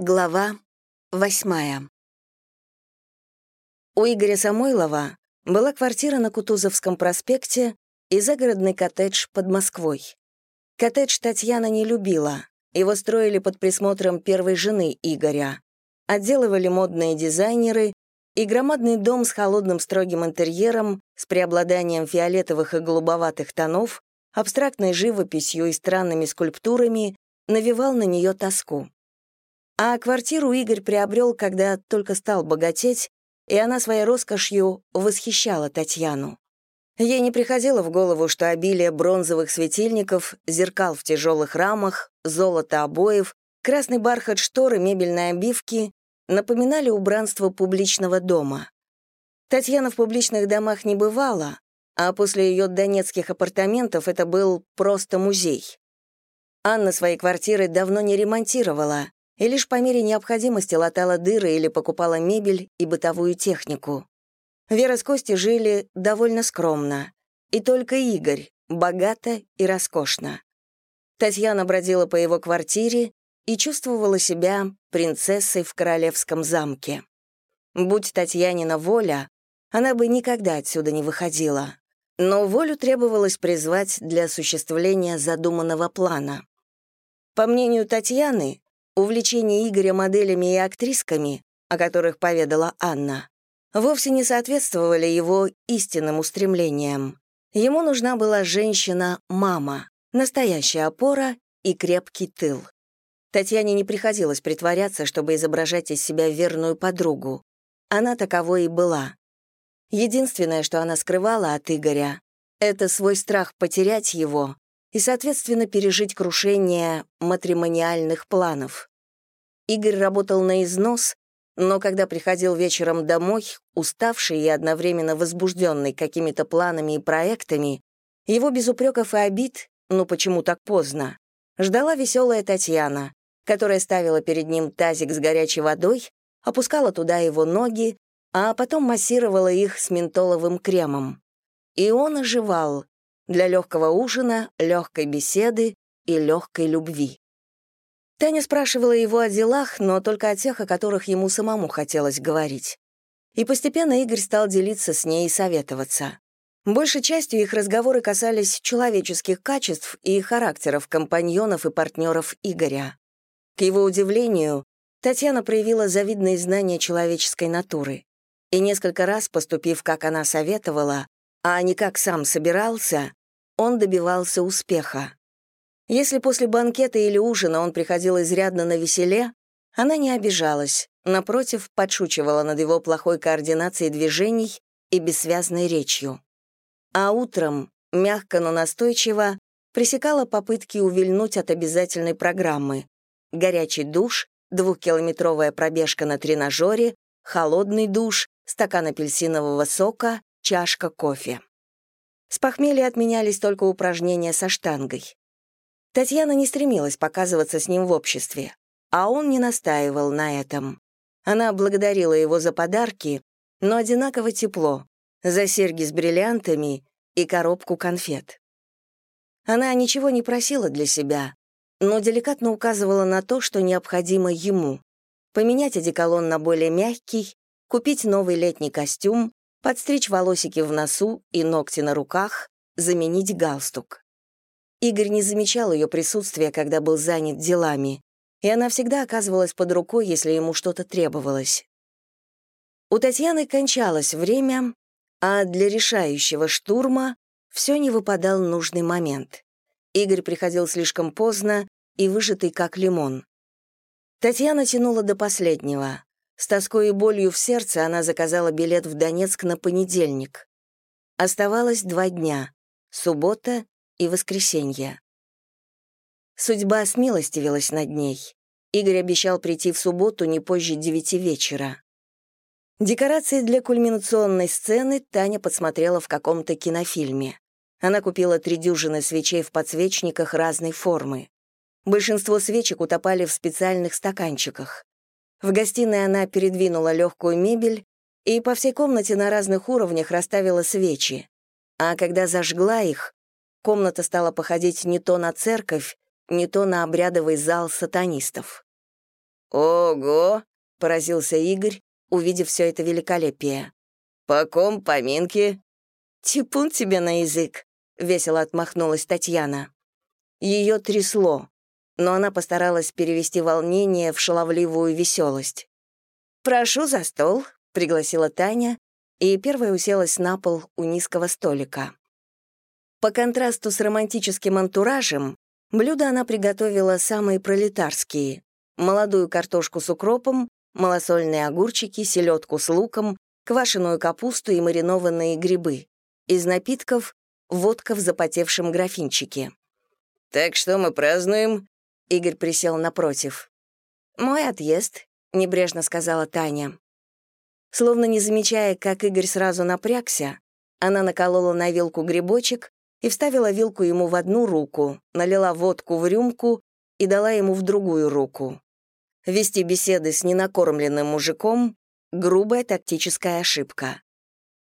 Глава восьмая. У Игоря Самойлова была квартира на Кутузовском проспекте и загородный коттедж под Москвой. Коттедж Татьяна не любила. Его строили под присмотром первой жены Игоря. Отделывали модные дизайнеры, и громадный дом с холодным строгим интерьером, с преобладанием фиолетовых и голубоватых тонов, абстрактной живописью и странными скульптурами навевал на нее тоску. А квартиру Игорь приобрел, когда только стал богатеть, и она своей роскошью восхищала Татьяну. Ей не приходило в голову, что обилие бронзовых светильников, зеркал в тяжелых рамах, золото обоев, красный бархат штор и мебельной обивки напоминали убранство публичного дома. Татьяна в публичных домах не бывала, а после ее донецких апартаментов это был просто музей. Анна свои квартиры давно не ремонтировала, и лишь по мере необходимости латала дыры или покупала мебель и бытовую технику. Вера с Костей жили довольно скромно, и только Игорь — богато и роскошно. Татьяна бродила по его квартире и чувствовала себя принцессой в королевском замке. Будь Татьянина воля, она бы никогда отсюда не выходила. Но волю требовалось призвать для осуществления задуманного плана. По мнению Татьяны, Увлечение Игоря моделями и актрисками, о которых поведала Анна, вовсе не соответствовали его истинным устремлениям. Ему нужна была женщина-мама, настоящая опора и крепкий тыл. Татьяне не приходилось притворяться, чтобы изображать из себя верную подругу. Она таковой и была. Единственное, что она скрывала от Игоря, это свой страх потерять его и, соответственно, пережить крушение матримониальных планов. Игорь работал на износ, но когда приходил вечером домой, уставший и одновременно возбужденный какими-то планами и проектами, его без упреков и обид, ну почему так поздно, ждала веселая Татьяна, которая ставила перед ним тазик с горячей водой, опускала туда его ноги, а потом массировала их с ментоловым кремом. И он оживал, для легкого ужина, легкой беседы и легкой любви. Таня спрашивала его о делах, но только о тех, о которых ему самому хотелось говорить. И постепенно Игорь стал делиться с ней и советоваться. Большей частью их разговоры касались человеческих качеств и характеров компаньонов и партнеров Игоря. К его удивлению, Татьяна проявила завидные знания человеческой натуры. И несколько раз, поступив, как она советовала, а не как сам собирался, он добивался успеха. Если после банкета или ужина он приходил изрядно на веселе, она не обижалась, напротив, подшучивала над его плохой координацией движений и бессвязной речью. А утром, мягко, но настойчиво, пресекала попытки увильнуть от обязательной программы. Горячий душ, двухкилометровая пробежка на тренажере, холодный душ, стакан апельсинового сока, чашка кофе. С похмелья отменялись только упражнения со штангой. Татьяна не стремилась показываться с ним в обществе, а он не настаивал на этом. Она благодарила его за подарки, но одинаково тепло, за серьги с бриллиантами и коробку конфет. Она ничего не просила для себя, но деликатно указывала на то, что необходимо ему. Поменять одеколон на более мягкий, купить новый летний костюм, подстричь волосики в носу и ногти на руках, заменить галстук. Игорь не замечал ее присутствия, когда был занят делами, и она всегда оказывалась под рукой, если ему что-то требовалось. У Татьяны кончалось время, а для решающего штурма все не выпадал нужный момент. Игорь приходил слишком поздно и выжатый как лимон. Татьяна тянула до последнего. С тоской и болью в сердце она заказала билет в Донецк на понедельник. Оставалось два дня — суббота и воскресенье. Судьба смилостивилась над ней. Игорь обещал прийти в субботу не позже девяти вечера. Декорации для кульминационной сцены Таня подсмотрела в каком-то кинофильме. Она купила три дюжины свечей в подсвечниках разной формы. Большинство свечек утопали в специальных стаканчиках. В гостиной она передвинула легкую мебель и по всей комнате на разных уровнях расставила свечи. А когда зажгла их, комната стала походить не то на церковь, не то на обрядовый зал сатанистов. «Ого!» — поразился Игорь, увидев все это великолепие. «По ком поминки?» «Типун тебе на язык», — весело отмахнулась Татьяна. Ее трясло, но она постаралась перевести волнение в шаловливую веселость. «Прошу за стол», — пригласила Таня, и первая уселась на пол у низкого столика. По контрасту с романтическим антуражем, блюда она приготовила самые пролетарские — молодую картошку с укропом, малосольные огурчики, селедку с луком, квашеную капусту и маринованные грибы. Из напитков — водка в запотевшем графинчике. «Так что мы празднуем?» Игорь присел напротив. «Мой отъезд», — небрежно сказала Таня. Словно не замечая, как Игорь сразу напрягся, она наколола на вилку грибочек и вставила вилку ему в одну руку, налила водку в рюмку и дала ему в другую руку. Вести беседы с ненакормленным мужиком — грубая тактическая ошибка.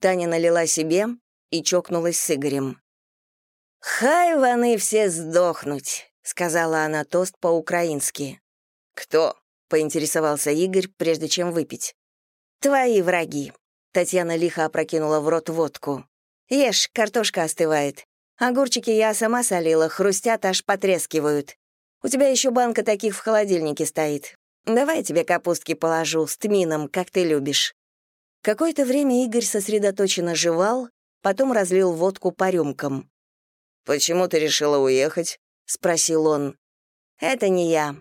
Таня налила себе и чокнулась с Игорем. «Хай ваны все сдохнуть», — сказала она тост по-украински. «Кто?» — поинтересовался Игорь, прежде чем выпить. «Твои враги», — Татьяна лихо опрокинула в рот водку. «Ешь, картошка остывает. Огурчики я сама солила, хрустят, аж потрескивают. У тебя еще банка таких в холодильнике стоит. Давай я тебе капустки положу с тмином, как ты любишь». Какое-то время Игорь сосредоточенно жевал, потом разлил водку по рюмкам. «Почему ты решила уехать?» — спросил он. «Это не я».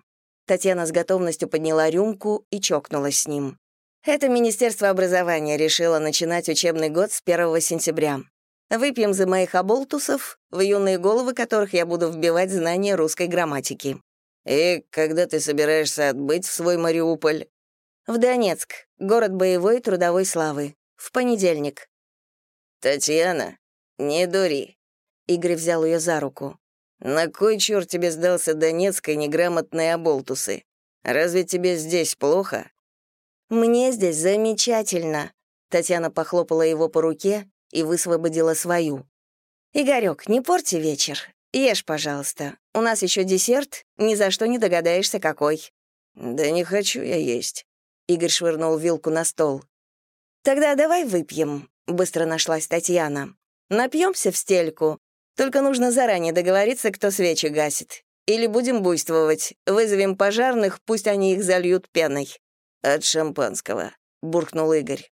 Татьяна с готовностью подняла рюмку и чокнулась с ним. «Это Министерство образования решило начинать учебный год с 1 сентября. Выпьем за моих оболтусов, в юные головы которых я буду вбивать знания русской грамматики. И когда ты собираешься отбыть в свой Мариуполь? В Донецк, город боевой трудовой славы. В понедельник. Татьяна, не дури. Игорь взял ее за руку. На кой черт тебе сдался Донецк и неграмотные оболтусы? Разве тебе здесь плохо? Мне здесь замечательно. Татьяна похлопала его по руке, и высвободила свою. «Игорёк, не порти вечер. Ешь, пожалуйста. У нас еще десерт, ни за что не догадаешься, какой». «Да не хочу я есть». Игорь швырнул вилку на стол. «Тогда давай выпьем», — быстро нашлась Татьяна. «Напьемся в стельку. Только нужно заранее договориться, кто свечи гасит. Или будем буйствовать. Вызовем пожарных, пусть они их зальют пеной». «От шампанского», — буркнул Игорь.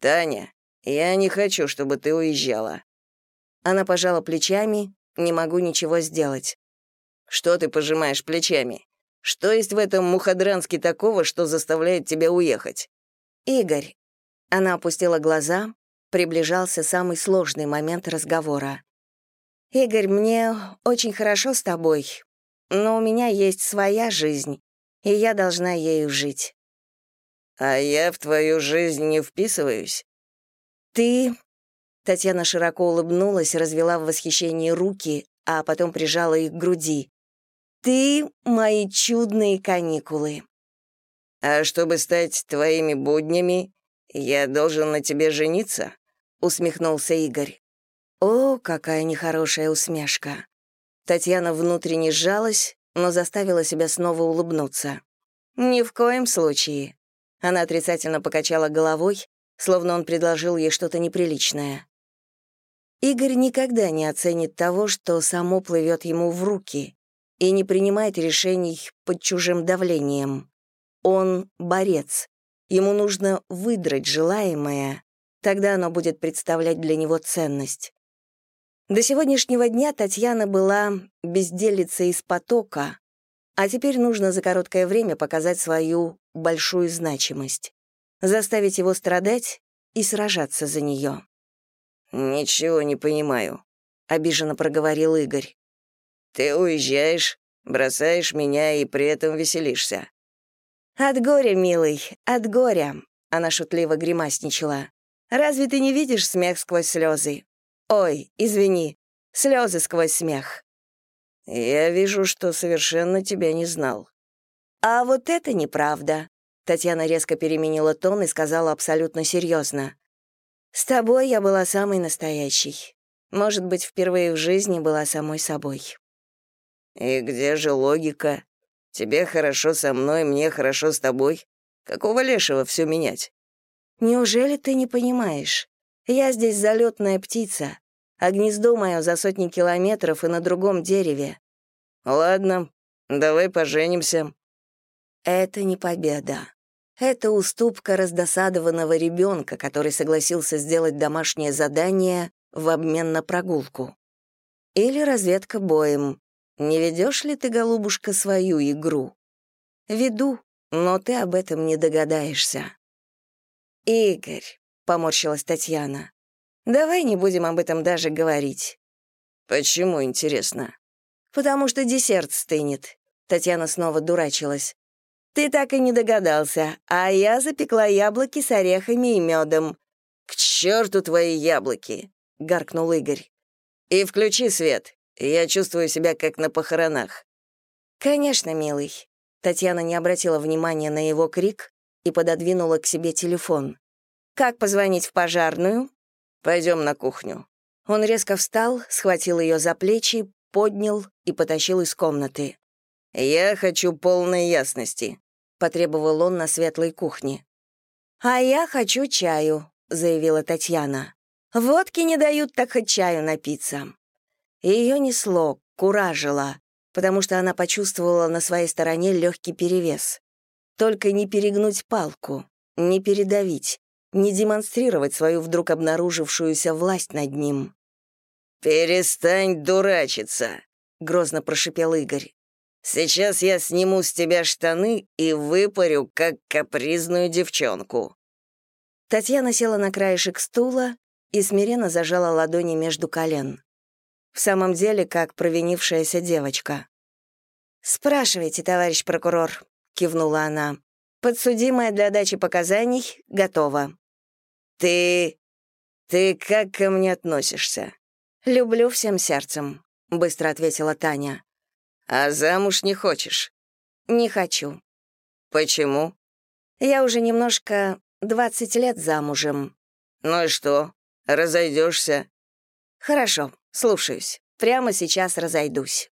«Таня, «Я не хочу, чтобы ты уезжала». Она пожала плечами, не могу ничего сделать. «Что ты пожимаешь плечами? Что есть в этом Мухадранске такого, что заставляет тебя уехать?» «Игорь». Она опустила глаза, приближался самый сложный момент разговора. «Игорь, мне очень хорошо с тобой, но у меня есть своя жизнь, и я должна ею жить». «А я в твою жизнь не вписываюсь?» «Ты...» Татьяна широко улыбнулась, развела в восхищении руки, а потом прижала их к груди. «Ты — мои чудные каникулы». «А чтобы стать твоими буднями, я должен на тебе жениться?» — усмехнулся Игорь. О, какая нехорошая усмешка. Татьяна внутренне сжалась, но заставила себя снова улыбнуться. «Ни в коем случае». Она отрицательно покачала головой, словно он предложил ей что-то неприличное. Игорь никогда не оценит того, что само плывет ему в руки, и не принимает решений под чужим давлением. Он — борец. Ему нужно выдрать желаемое, тогда оно будет представлять для него ценность. До сегодняшнего дня Татьяна была безделицей из потока, а теперь нужно за короткое время показать свою большую значимость заставить его страдать и сражаться за нее. «Ничего не понимаю», — обиженно проговорил Игорь. «Ты уезжаешь, бросаешь меня и при этом веселишься». «От горя, милый, от горя», — она шутливо гримасничала. «Разве ты не видишь смех сквозь слезы? Ой, извини, слезы сквозь смех». «Я вижу, что совершенно тебя не знал». «А вот это неправда», Татьяна резко переменила тон и сказала абсолютно серьезно. «С тобой я была самой настоящей. Может быть, впервые в жизни была самой собой». «И где же логика? Тебе хорошо со мной, мне хорошо с тобой. Какого лешего все менять? Неужели ты не понимаешь? Я здесь залетная птица, а гнездо мое за сотни километров и на другом дереве. Ладно, давай поженимся. Это не победа. Это уступка раздосадованного ребенка, который согласился сделать домашнее задание в обмен на прогулку. Или разведка боем. Не ведешь ли ты, голубушка, свою игру? Веду, но ты об этом не догадаешься. Игорь, поморщилась Татьяна, давай не будем об этом даже говорить. Почему, интересно? Потому что десерт стынет. Татьяна снова дурачилась. Ты так и не догадался, а я запекла яблоки с орехами и медом. К черту твои яблоки, гаркнул Игорь. И включи свет. Я чувствую себя как на похоронах». «Конечно, милый». Татьяна не обратила внимания на его крик и пододвинула к себе телефон. «Как позвонить в пожарную?» «Пойдем на кухню». Он резко встал, схватил ее за плечи, поднял и потащил из комнаты. «Я хочу полной ясности», — потребовал он на светлой кухне. «А я хочу чаю», — заявила Татьяна. «Водки не дают, так хоть чаю напиться». Ее несло, куражило, потому что она почувствовала на своей стороне легкий перевес. Только не перегнуть палку, не передавить, не демонстрировать свою вдруг обнаружившуюся власть над ним. «Перестань дурачиться», — грозно прошипел Игорь. «Сейчас я сниму с тебя штаны и выпарю, как капризную девчонку». Татьяна села на краешек стула и смиренно зажала ладони между колен в самом деле как провинившаяся девочка. «Спрашивайте, товарищ прокурор», — кивнула она. «Подсудимая для дачи показаний готова». «Ты... ты как ко мне относишься?» «Люблю всем сердцем», — быстро ответила Таня. «А замуж не хочешь?» «Не хочу». «Почему?» «Я уже немножко двадцать лет замужем». «Ну и что? Разойдешься?» «Хорошо, Слушаюсь. Прямо сейчас разойдусь.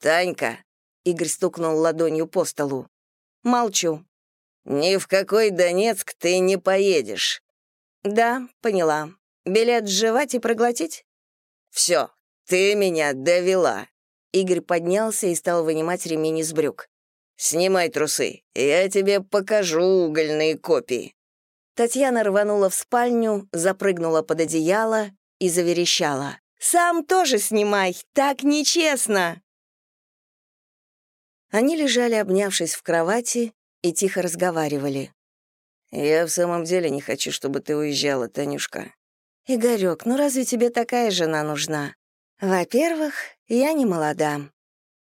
Танька, Игорь стукнул ладонью по столу. Молчу. Ни в какой Донецк ты не поедешь. Да, поняла. Билет сживать и проглотить? Все, ты меня довела. Игорь поднялся и стал вынимать ремень из брюк. «Снимай трусы, я тебе покажу угольные копии». Татьяна рванула в спальню, запрыгнула под одеяло и заверещала. Сам тоже снимай, так нечестно!» Они лежали, обнявшись в кровати, и тихо разговаривали. «Я в самом деле не хочу, чтобы ты уезжала, Танюшка». «Игорёк, ну разве тебе такая жена нужна? Во-первых, я не молода.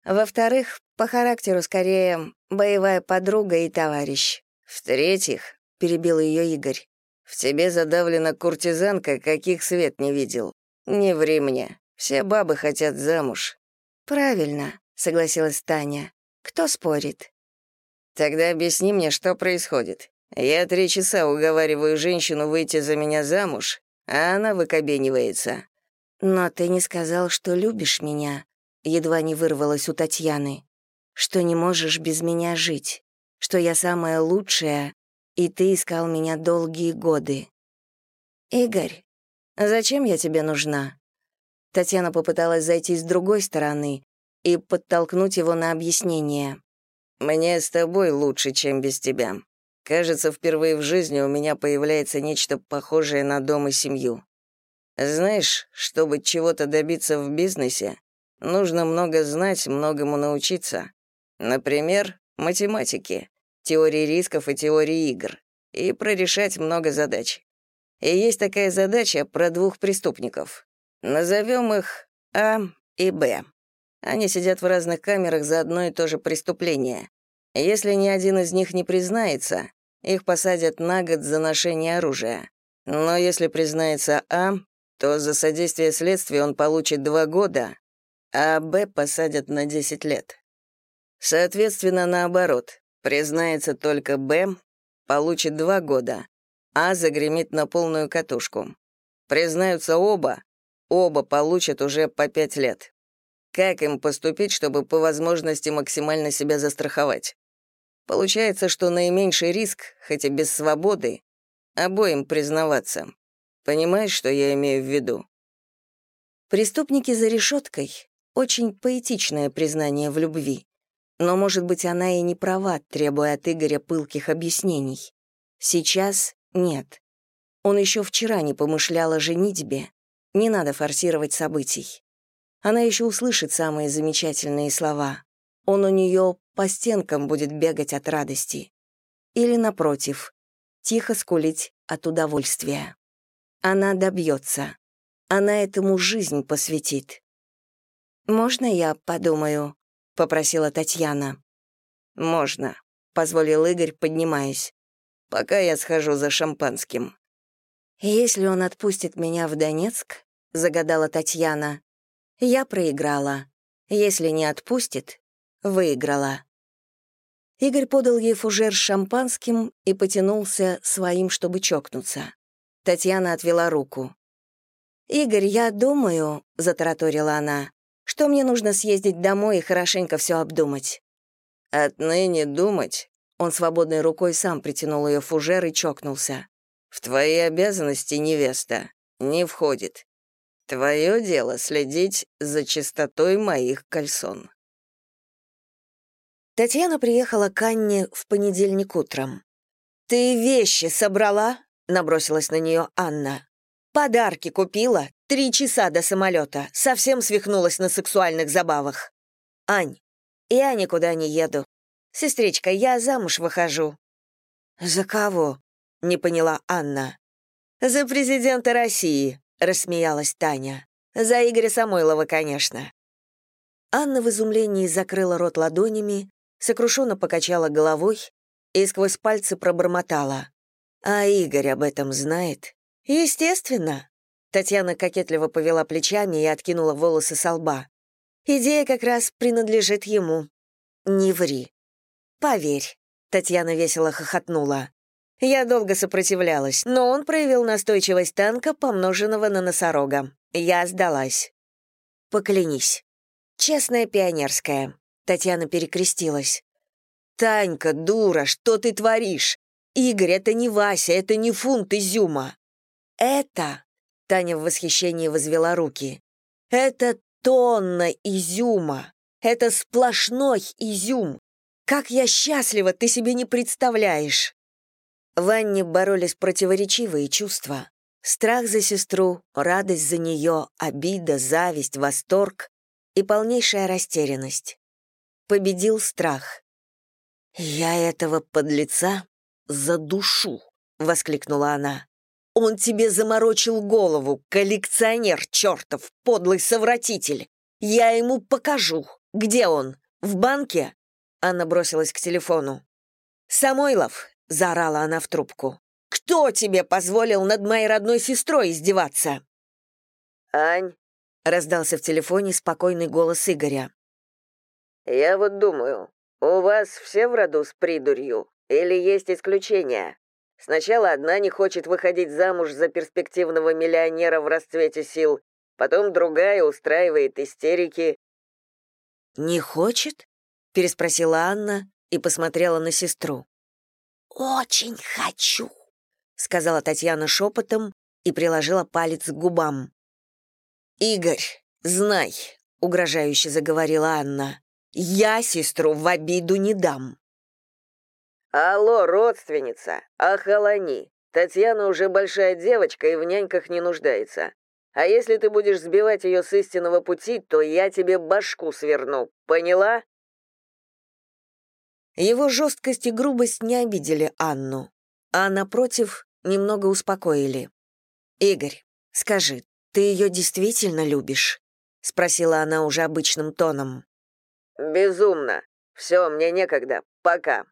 Во-вторых, по характеру скорее боевая подруга и товарищ. В-третьих, — перебил ее Игорь, — в тебе задавлена куртизанка, каких свет не видел. «Не ври мне. Все бабы хотят замуж». «Правильно», — согласилась Таня. «Кто спорит?» «Тогда объясни мне, что происходит. Я три часа уговариваю женщину выйти за меня замуж, а она выкобенивается». «Но ты не сказал, что любишь меня», — едва не вырвалась у Татьяны. «Что не можешь без меня жить, что я самая лучшая, и ты искал меня долгие годы». «Игорь, «Зачем я тебе нужна?» Татьяна попыталась зайти с другой стороны и подтолкнуть его на объяснение. «Мне с тобой лучше, чем без тебя. Кажется, впервые в жизни у меня появляется нечто похожее на дом и семью. Знаешь, чтобы чего-то добиться в бизнесе, нужно много знать, многому научиться. Например, математики, теории рисков и теории игр, и прорешать много задач. И есть такая задача про двух преступников. Назовем их А и Б. Они сидят в разных камерах за одно и то же преступление. Если ни один из них не признается, их посадят на год за ношение оружия. Но если признается А, то за содействие следствию он получит два года, а Б посадят на 10 лет. Соответственно, наоборот, признается только Б, получит два года, а загремит на полную катушку. Признаются оба, оба получат уже по пять лет. Как им поступить, чтобы по возможности максимально себя застраховать? Получается, что наименьший риск, хотя без свободы, обоим признаваться. Понимаешь, что я имею в виду? Преступники за решеткой — очень поэтичное признание в любви. Но, может быть, она и не права, требуя от Игоря пылких объяснений. Сейчас нет. Он еще вчера не помышлял о женитьбе. Не надо форсировать событий. Она еще услышит самые замечательные слова. Он у нее по стенкам будет бегать от радости. Или, напротив, тихо скулить от удовольствия. Она добьется. Она этому жизнь посвятит. «Можно я подумаю?» — попросила Татьяна. «Можно», — позволил Игорь, поднимаясь. «Пока я схожу за шампанским». «Если он отпустит меня в Донецк», — загадала Татьяна, — «я проиграла. Если не отпустит, выиграла». Игорь подал ей фужер с шампанским и потянулся своим, чтобы чокнуться. Татьяна отвела руку. «Игорь, я думаю», — затараторила она, «что мне нужно съездить домой и хорошенько все обдумать». «Отныне думать?» Он свободной рукой сам притянул ее фужер и чокнулся. В твои обязанности, невеста, не входит. Твое дело следить за чистотой моих кальсон». Татьяна приехала к Анне в понедельник утром. «Ты вещи собрала?» — набросилась на нее Анна. «Подарки купила? Три часа до самолета. Совсем свихнулась на сексуальных забавах. Ань, я никуда не еду. Сестричка, я замуж выхожу». «За кого?» — не поняла Анна. «За президента России», — рассмеялась Таня. «За Игоря Самойлова, конечно». Анна в изумлении закрыла рот ладонями, сокрушенно покачала головой и сквозь пальцы пробормотала. «А Игорь об этом знает?» «Естественно». Татьяна кокетливо повела плечами и откинула волосы со лба. «Идея как раз принадлежит ему». «Не ври». «Поверь», — Татьяна весело хохотнула. Я долго сопротивлялась, но он проявил настойчивость танка, помноженного на носорога. Я сдалась. Поклянись. Честная пионерская. Татьяна перекрестилась. «Танька, дура, что ты творишь? Игорь, это не Вася, это не фунт изюма». «Это...» — Таня в восхищении возвела руки. «Это тонна изюма. Это сплошной изюм. Как я счастлива, ты себе не представляешь». В Анне боролись противоречивые чувства. Страх за сестру, радость за нее, обида, зависть, восторг и полнейшая растерянность. Победил страх. «Я этого подлеца задушу», — воскликнула она. «Он тебе заморочил голову, коллекционер чертов, подлый совратитель. Я ему покажу. Где он? В банке?» Анна бросилась к телефону. «Самойлов, — заорала она в трубку. «Кто тебе позволил над моей родной сестрой издеваться?» «Ань», — раздался в телефоне спокойный голос Игоря. «Я вот думаю, у вас все в роду с придурью или есть исключения? Сначала одна не хочет выходить замуж за перспективного миллионера в расцвете сил, потом другая устраивает истерики». «Не хочет?» — переспросила Анна и посмотрела на сестру. «Очень хочу», — сказала Татьяна шепотом и приложила палец к губам. «Игорь, знай», — угрожающе заговорила Анна, «я сестру в обиду не дам». «Алло, родственница, охолони. Татьяна уже большая девочка и в няньках не нуждается. А если ты будешь сбивать ее с истинного пути, то я тебе башку сверну, поняла?» Его жесткость и грубость не обидели Анну, а, напротив, немного успокоили. «Игорь, скажи, ты ее действительно любишь?» — спросила она уже обычным тоном. «Безумно. Все, мне некогда. Пока».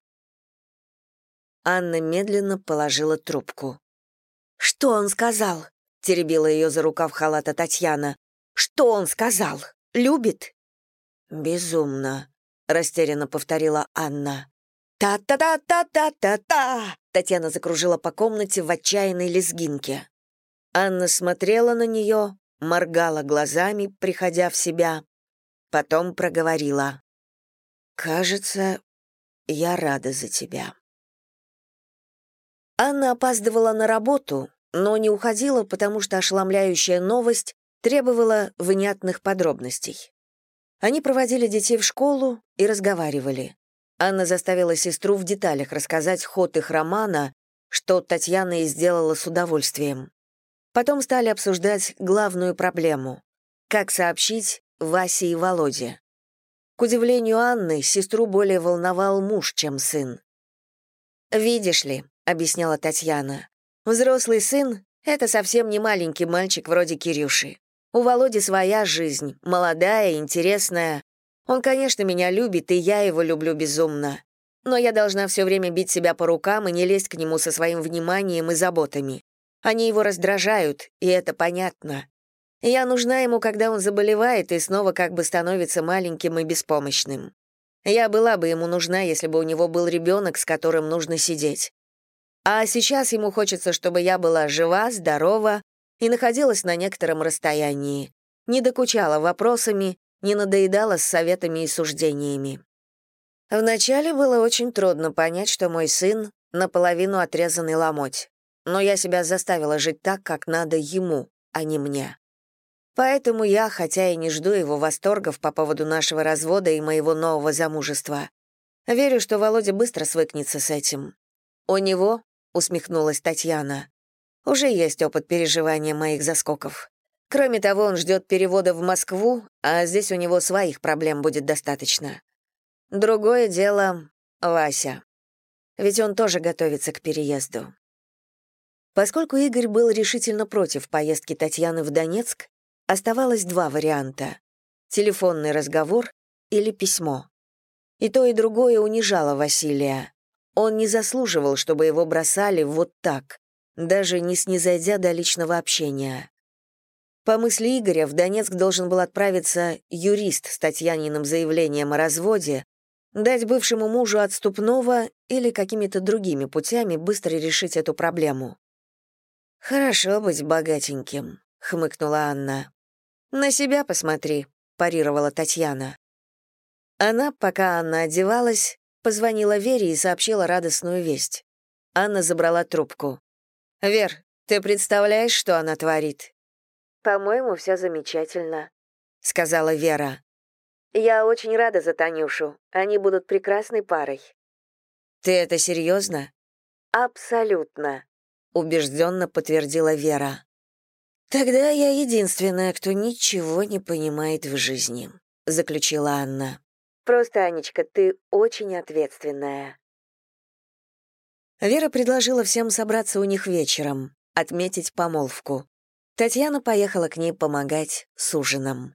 Анна медленно положила трубку. «Что он сказал?» — теребила ее за рукав халата Татьяна. «Что он сказал? Любит?» «Безумно», — растерянно повторила Анна. «Та-та-та-та-та-та-та!» Татьяна закружила по комнате в отчаянной лезгинке. Анна смотрела на нее, моргала глазами, приходя в себя. Потом проговорила. «Кажется, я рада за тебя». Анна опаздывала на работу, но не уходила, потому что ошеломляющая новость требовала внятных подробностей. Они проводили детей в школу и разговаривали. Анна заставила сестру в деталях рассказать ход их романа, что Татьяна и сделала с удовольствием. Потом стали обсуждать главную проблему — как сообщить Васе и Володе. К удивлению Анны, сестру более волновал муж, чем сын. «Видишь ли», — объясняла Татьяна, «взрослый сын — это совсем не маленький мальчик вроде Кирюши. У Володи своя жизнь, молодая, интересная. Он, конечно, меня любит, и я его люблю безумно. Но я должна все время бить себя по рукам и не лезть к нему со своим вниманием и заботами. Они его раздражают, и это понятно. Я нужна ему, когда он заболевает и снова как бы становится маленьким и беспомощным. Я была бы ему нужна, если бы у него был ребенок, с которым нужно сидеть. А сейчас ему хочется, чтобы я была жива, здорова и находилась на некотором расстоянии, не докучала вопросами, не надоедала с советами и суждениями. Вначале было очень трудно понять, что мой сын — наполовину отрезанный ломоть, но я себя заставила жить так, как надо ему, а не мне. Поэтому я, хотя и не жду его восторгов по поводу нашего развода и моего нового замужества, верю, что Володя быстро свыкнется с этим. У него, — усмехнулась Татьяна, уже есть опыт переживания моих заскоков. Кроме того, он ждет перевода в Москву, а здесь у него своих проблем будет достаточно. Другое дело — Вася. Ведь он тоже готовится к переезду. Поскольку Игорь был решительно против поездки Татьяны в Донецк, оставалось два варианта — телефонный разговор или письмо. И то, и другое унижало Василия. Он не заслуживал, чтобы его бросали вот так, даже не снизойдя до личного общения. По мысли Игоря, в Донецк должен был отправиться юрист с Татьяниным заявлением о разводе, дать бывшему мужу отступного или какими-то другими путями быстро решить эту проблему. «Хорошо быть богатеньким», — хмыкнула Анна. «На себя посмотри», — парировала Татьяна. Она, пока Анна одевалась, позвонила Вере и сообщила радостную весть. Анна забрала трубку. «Вер, ты представляешь, что она творит?» «По-моему, все замечательно», — сказала Вера. «Я очень рада за Танюшу. Они будут прекрасной парой». «Ты это серьезно?» «Абсолютно», — убежденно подтвердила Вера. «Тогда я единственная, кто ничего не понимает в жизни», — заключила Анна. «Просто, Анечка, ты очень ответственная». Вера предложила всем собраться у них вечером, отметить помолвку. Татьяна поехала к ней помогать с ужином.